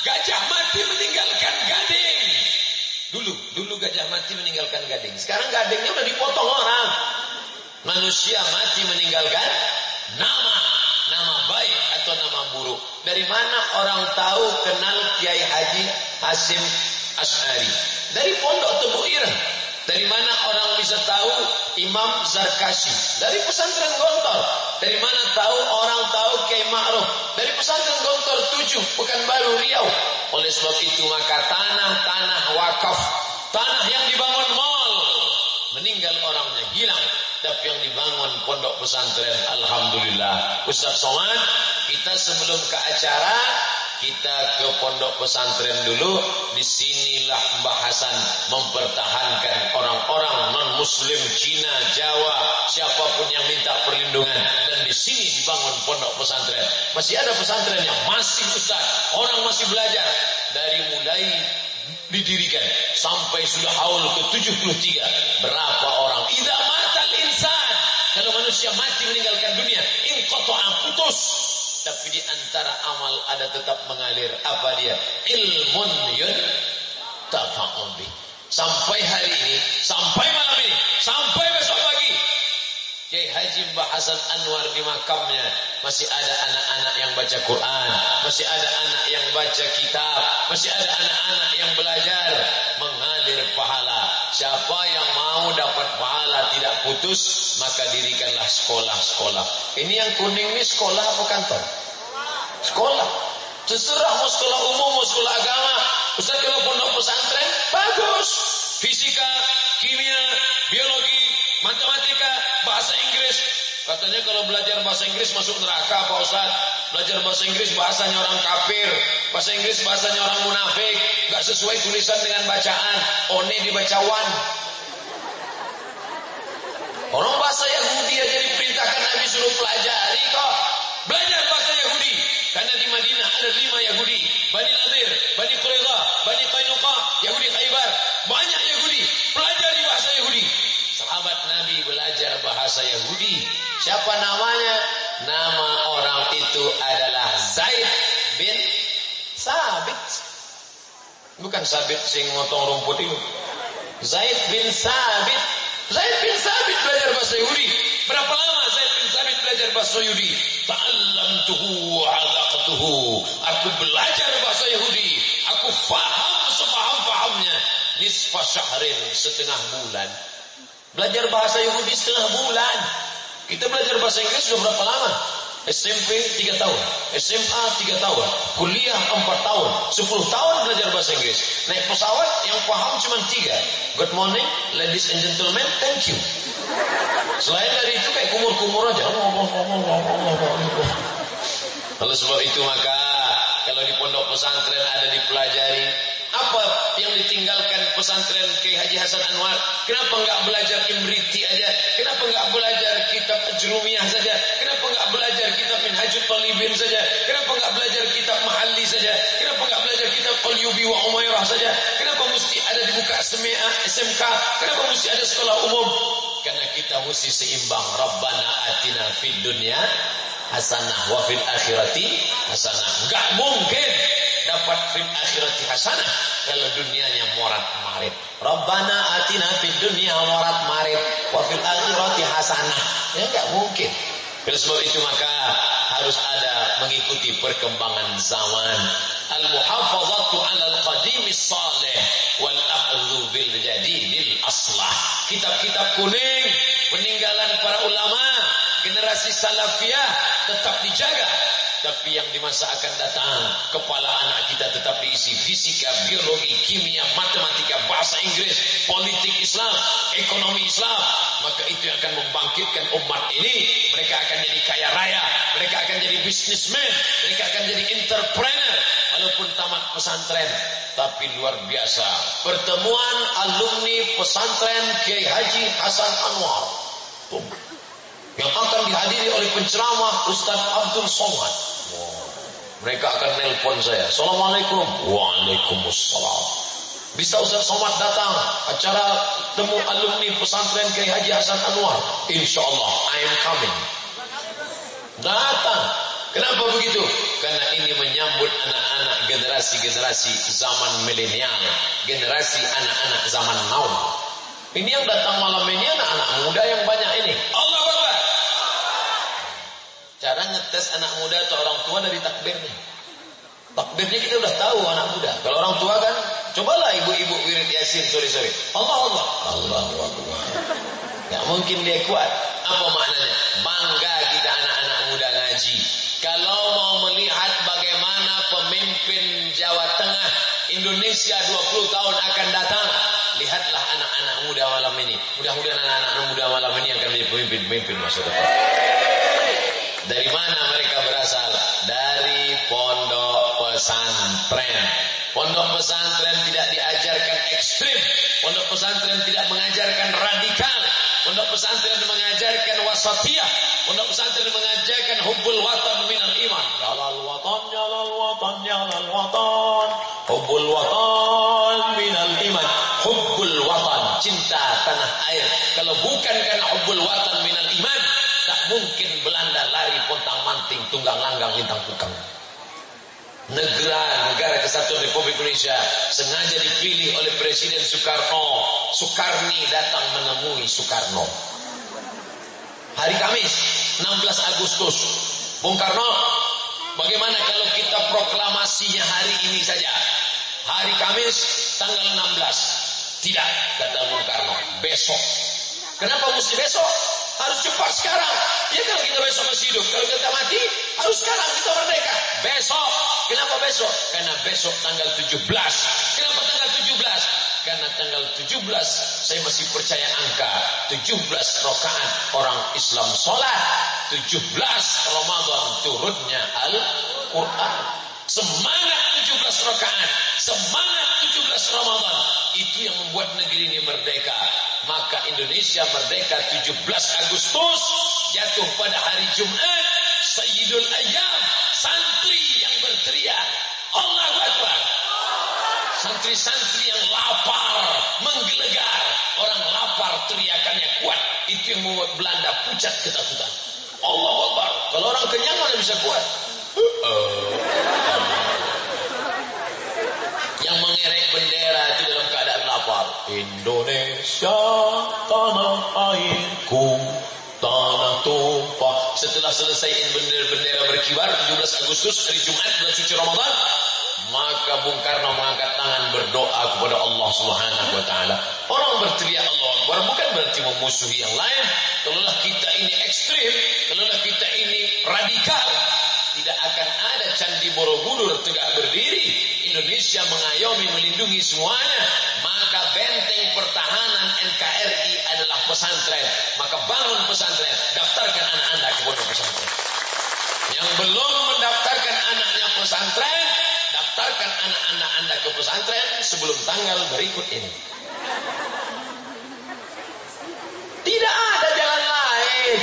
Gajah mati meninggalkan gading. Dulu, dulu gajah mati meninggalkan gading. Sekarang gadingnya udah dipotong orang. Manusia mati meninggalkan nama, nama baik atau nama buruk. Dari mana orang tahu kenal Kiai Haji Hasim Ash'ari? Dari pondok Tebu Ireng. Dari mana orang bisa tahu Imam Zarkashi? Dari pesantren Gontor. Dari mana tahu orang tahu Kiai Ma'ruf? Dari pesantren Gontor 7, Pekanbaru Riau. Oleh sebab itu maka tanah-tanah wakaf, tanah yang dibangun mall, meninggal orangnya hilang. Tapi yang dibangun pondok pesantren, Alhamdulillah. Ustaz Somad, kita sebelum ke acara kita ke pondok pesantren dulu. Di sinilah Mbah Hasan mempertahankan orang-orang non muslim Cina Jawa siapa pun yang minta perlindungan. Dan di sini dibangun pondok pesantren. Masih ada pesantren yang masih besar orang masih belajar. Dari mulai didirikan sampai sudah haul ke 73 berapa orang? Idza matal insan. Kalau manusia mati meninggalkan dunia. In qata'a putus tapi di antara amal ada tetap mengalir. Apa dia? Ilmun yun tafa'ubi sampai hari ini sampai malam ini sampai besok pagi. Kiai Haji Mbah Hasan Anwar di makamnya. Masih ada anak-anak yang baca Quran, masih ada anak yang baca kitab, masih ada anak-anak yang belajar. Mengalir pahala. Siapa yang mau dapat pahala tidak putus, maka dirikanlah sekolah-sekolah. Ini yang kuning ini sekolah apa kantor? Sekolah. Terserah mau sekolah umum, mau sekolah agama. Ustaz kalau pondok pesantren, bagus. Fisika, kimia, biologi, matematika, bahasa Inggris. Katanya kalau belajar bahasa Inggris masuk neraka Pak Ustaz. Belajar bahasa Inggris bahasanya orang kafir. Bahasa Inggris bahasanya orang munafik. Gak sesuai tulisan dengan bacaan. One dibaca wan. Orang bahasa Yahudi aja diperintahkan Nabi suruh pelajari kok. Belajar bahasa Yahudi. Karena di Madinah ada lima Yahudi. Bani Nadir, Bani Quraidah, Bani Qainuqa, Yahudi Khaybar. Banyak Yahudi. Pelajari bahasa Yahudi. Sahabat Nabi belajar bahasa Yahudi. Siapa namanya? Nama orang itu adalah Zaid bin Sabit. Bukan Sabit sing ngotong rumput itu. Zaid bin Sabit. Zaid bin Sabit belajar bahasa Yahudi. Berapa lama Zaid bin Sabit belajar bahasa Yahudi? Ta'allamtuhu wa 'alaqtuhu. Aku belajar bahasa Yahudi. Aku faham sepaham-fahamnya. Nisfa syahrin setengah bulan. Belajar bahasa Yahudi setengah bulan. Kita belajar bahasa Inggris sudah berapa lama? SMP 3 tahun, SMA 3 tahun, kuliah 4 tahun, 10 tahun belajar bahasa Inggris. Naik pesawat yang paham cuma 3. Good morning, ladies and gentlemen, thank you. Selain dari itu kayak kumur-kumur aja. Kalau sebab itu maka kalau di pondok pesantren ada dipelajari apa yang ditinggalkan pesantren Kiai Haji Hasan Anwar? Kenapa enggak belajar Imriti aja? Kenapa enggak belajar kitab Ajrumiyah saja? Kenapa enggak belajar kitab Minhajul Talibin saja? Kenapa enggak belajar kitab Mahalli saja? Kenapa enggak belajar kitab Qalyubi wa Umairah saja? Kenapa mesti ada dibuka SMA, SMK? Kenapa mesti ada sekolah umum? Karena kita mesti seimbang. Rabbana atina fid dunya hasanah wa fil akhirati hasanah. Enggak mungkin dapat fil akhirati hasanah kalau dunianya morat marit. Rabbana atina fid dunya morat marit wa fil akhirati hasanah. Ya enggak mungkin. Oleh sebab itu maka harus ada mengikuti perkembangan zaman. Al-muhafazatu 'ala al-qadim salih wal akhdhu bil jadidil aslah. Kitab-kitab kuning peninggalan para ulama generasi salafiyah tetap dijaga tapi yang di masa akan datang kepala anak kita tetap diisi fisika, biologi, kimia, matematika, bahasa Inggris, politik Islam, ekonomi Islam. Maka itu yang akan membangkitkan umat ini. Mereka akan jadi kaya raya, mereka akan jadi businessman, mereka akan jadi entrepreneur walaupun tamat pesantren. Tapi luar biasa. Pertemuan alumni pesantren Kiai Haji Hasan Anwar. Yang akan dihadiri oleh penceramah Ustaz Abdul Somad. Mereka akan nelpon saya. Assalamualaikum. Waalaikumsalam. Bisa Ustaz Somad datang acara temu alumni pesantren Kiai Haji Hasan Anwar. Insya Allah, I am coming. Datang. Kenapa begitu? Karena ini menyambut anak-anak generasi-generasi zaman milenial, generasi anak-anak zaman now. Ini yang datang malam ini anak-anak muda yang banyak ini. Allah. Cara ngetes anak muda atau orang tua dari takbirnya. Takbirnya kita udah tahu anak muda. Kalau orang tua kan, cobalah ibu-ibu wirid yasin sore-sore. Allah Allah. Allah Allah. Ya mungkin dia kuat. Apa maknanya? Bangga kita anak-anak muda ngaji. Kalau mau melihat bagaimana pemimpin Jawa Tengah Indonesia 20 tahun akan datang, lihatlah anak-anak muda malam ini. Mudah-mudahan anak-anak muda malam ini akan menjadi pemimpin-pemimpin masa depan. Dari mana mereka berasal? Dari pondok pesantren. Pondok pesantren tidak diajarkan ekstrim. Pondok pesantren tidak mengajarkan radikal. Pondok pesantren mengajarkan wasatiyah. Pondok pesantren mengajarkan hubbul watan minal iman. Jalal watan, jalal watan, jalal watan. Hubbul watan minal iman. Hubbul watan, cinta tanah air. Kalau bukan karena hubbul watan minal iman, tak mungkin manting tunggang langgang lintang pukang negara negara kesatuan Republik Indonesia sengaja dipilih oleh Presiden Soekarno. Soekarni datang menemui Soekarno. Hari Kamis 16 Agustus. Bung Karno bagaimana kalau kita proklamasinya hari ini saja? Hari Kamis tanggal 16 tidak kata Bung Karno. Besok. Kenapa mesti besok harus cepat sekarang. Ya kalau kita besok masih hidup. Kalau kita mati harus sekarang kita merdeka. Besok. Kenapa besok? Karena besok tanggal 17. Kenapa tanggal 17? Karena tanggal 17 saya masih percaya angka 17 rakaat orang Islam sholat. 17 Ramadan turunnya Al-Quran. Semangat 17 rakaat. Semangat 17 Ramadan. Itu yang membuat negeri ini merdeka maka Indonesia merdeka 17 Agustus jatuh pada hari Jumat. Sayyidul Ayyam santri yang berteriak Allahu Akbar. Santri-santri yang lapar menggelegar. Orang lapar teriakannya kuat. Itu yang membuat Belanda pucat ketakutan. Allahu Akbar. Kalau orang kenyang mana bisa kuat? Yang mengerek bendera itu dalam keadaan lapar Indonesia tanah airku tanah tumpah. Setelah selesai bendera-bendera berkibar 17 Agustus hari Jumat bulan suci Ramadan maka Bung Karno mengangkat tangan berdoa kepada Allah Subhanahu wa taala. Orang berteriak Allah Akbar bukan berarti memusuhi yang lain. Kalaulah kita ini ekstrim kalaulah kita ini radikal. Tidak akan ada candi Borobudur tegak berdiri. Indonesia mengayomi melindungi semuanya. Maka benteng pertahanan NKRI pesantren. Maka bangun pesantren. Daftarkan anak anda ke pondok pesantren. Yang belum mendaftarkan anaknya pesantren daftarkan anak-anak anda ke pesantren sebelum tanggal berikut ini. Tidak ada jalan lain.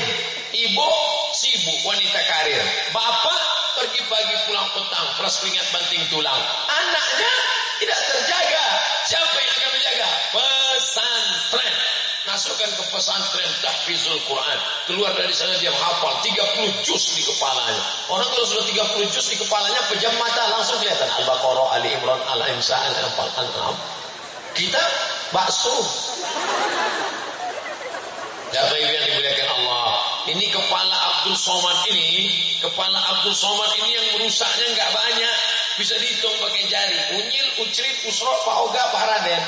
Ibu sibuk wanita karir. Bapak pergi pagi pulang petang peras keringat banting tulang. Anaknya tidak terjaga. Siapa yang akan menjaga? Pesantren masukkan ke pesantren tahfizul Quran. Keluar dari sana dia menghafal 30 juz di kepalanya. Orang kalau sudah 30 juz di kepalanya pejam mata? Langsung kelihatan. Al-Baqarah, Ali Imran, Al-Imsa, Al-An'am. Kita bakso. Siapa yang dimuliakan Allah. Ini kepala Abdul Somad ini kepala Abdul Somad ini yang merusaknya nggak banyak. Bisa dihitung pakai jari. Unyil, ucrit, usrok, paoga, paraden.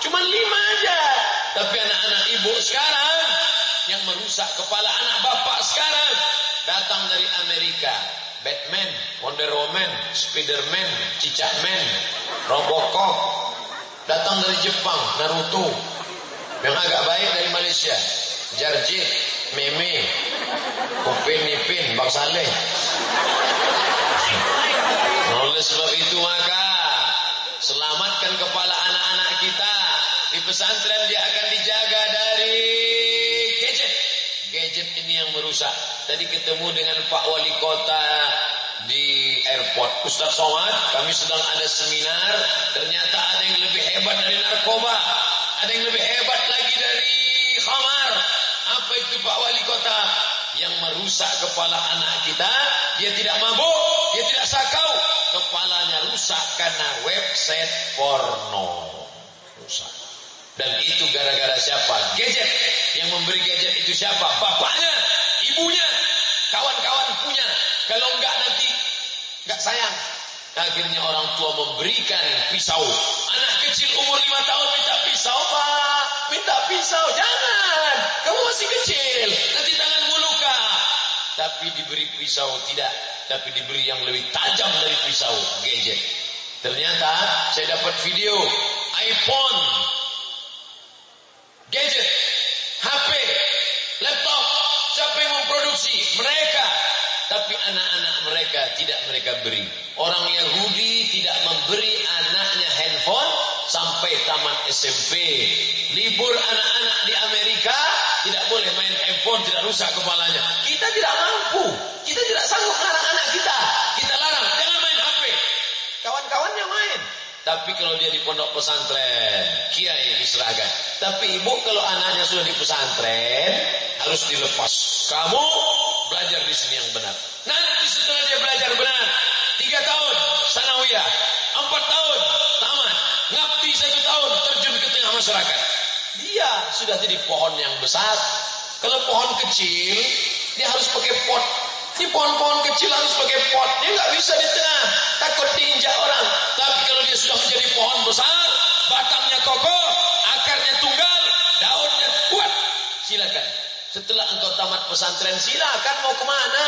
Cuma lima aja tapi anak-anak ibu sekarang yang merusak kepala anak bapak sekarang datang dari Amerika. Batman, Wonder Woman, Spiderman, Cicak Man, Robocop. Datang dari Jepang, Naruto. Yang agak baik dari Malaysia. Jarjit, Meme, Upin Ipin, Bang Saleh. Oleh sebab itu maka selamatkan kepala anak-anak kita di pesantren dia merusak. Tadi ketemu dengan Pak Wali Kota di airport. Ustaz Somad, kami sedang ada seminar. Ternyata ada yang lebih hebat dari narkoba. Ada yang lebih hebat lagi dari khamar. Apa itu Pak Wali Kota? Yang merusak kepala anak kita. Dia tidak mabuk. Dia tidak sakau. Kepalanya rusak karena website porno. Rusak. Dan itu gara-gara siapa? Gadget. Yang memberi gadget itu siapa? Bapaknya, ibunya. kawan-kawan punya. Kalau enggak nanti enggak sayang. Akhirnya orang tua memberikan pisau. Anak kecil umur lima tahun minta pisau, Pak. Minta pisau. Jangan. Kamu masih kecil. Nanti tanganmu luka. Tapi diberi pisau tidak. Tapi diberi yang lebih tajam dari pisau. Gadget. Ternyata saya dapat video. iPhone. Gadget. Anak-anak mereka tidak mereka beri. Orang Yahudi tidak memberi anaknya handphone sampai taman SMP. Libur anak-anak di Amerika tidak boleh main handphone, tidak rusak kepalanya. Kita tidak mampu. Kita tidak sanggup melarang anak kita. Kita larang, jangan main HP. Kawan-kawannya main. Tapi kalau dia di pondok pesantren, kiai diserahkan. Tapi ibu kalau anaknya sudah di pesantren, harus dilepas. Kamu belajar di sini yang benar. Nanti setelah dia belajar benar, tiga tahun sanawiyah, empat tahun tamat, ngabdi satu tahun terjun ke tengah masyarakat. Dia sudah jadi pohon yang besar. Kalau pohon kecil, dia harus pakai pot. Ini pohon-pohon kecil harus pakai pot. Dia nggak bisa di tengah, takut diinjak orang. Tapi kalau dia sudah menjadi pohon besar, batangnya kokoh, akarnya tunggal, daunnya kuat, silakan. Setelah engkau tamat pesantren silakan mau ke mana?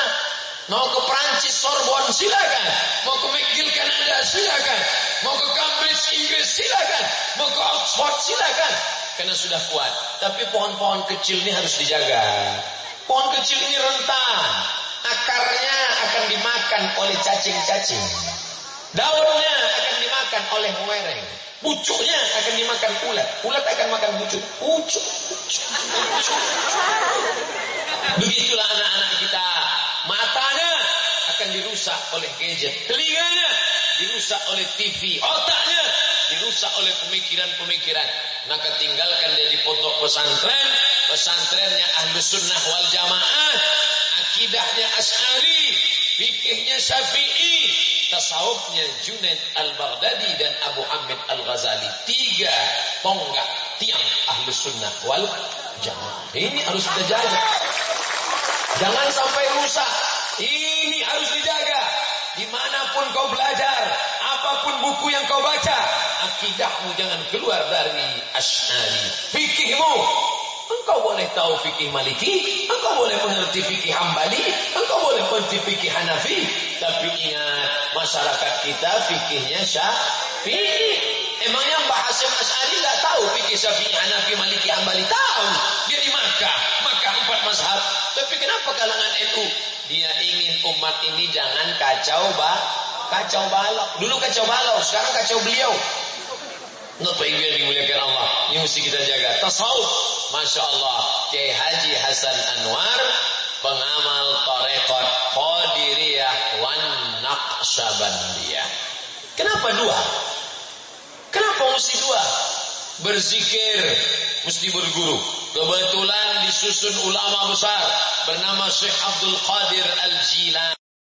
Mau ke Prancis Sorbonne silakan. Mau ke McGill Kanada silakan. Mau ke Cambridge Inggris silakan. Mau ke Oxford silakan. Karena sudah kuat. Tapi pohon-pohon kecil ini harus dijaga. Pohon kecil ini rentan. Akarnya akan dimakan oleh cacing-cacing. Daunnya akan dimakan oleh wereng. Pucuknya akan dimakan ulat. Ulat akan makan pucuk. Pucuk. pucuk. Begitulah anak-anak kita. Matanya akan dirusak oleh gadget. Telinganya dirusak oleh TV. Otaknya dirusak oleh pemikiran-pemikiran. Maka tinggalkan dia di pondok pesantren. Pesantrennya ahlu sunnah wal jamaah. Akidahnya as'ari. Fikihnya syafi'i. Tasawufnya Junaid al-Baghdadi dan Abu Hamid al-Ghazali. Tiga tonggak tiang ahlu sunnah wal jamaah. Ini harus kita jaga. Jangan sampai rusak. Ini harus dijaga. Di mana pun kau belajar, apa pun buku yang kau baca, akidahmu jangan keluar dari asyari. Fikihmu, engkau boleh tahu fikih maliki, engkau boleh mengerti fikih hambali, engkau boleh mengerti fikih hanafi. Tapi ingat, masyarakat kita fikihnya syafi'i. Emangnya Mbak Hasim As'ari tidak tahu fikih syafi'i, hanafi, maliki, hambali? Tahu. Dia di Makkah. Makkah empat mazhab. Tapi kenapa kalangan NU? Dia ingin umat ini jangan kacau bah, kacau balau. Dulu kacau balau, sekarang kacau beliau. Napa yang dimuliakan Allah? Ini mesti kita jaga. Tasawuf, masya Allah. Kiai Haji Hasan Anwar, pengamal tarekat Qadiriyah wan Naqsabandiyah. Kenapa dua? Kenapa mesti dua? Berzikir, mesti berguru. Kebetulan disusun ulama besar bernama Syekh Abdul Qadir Al-Jilani.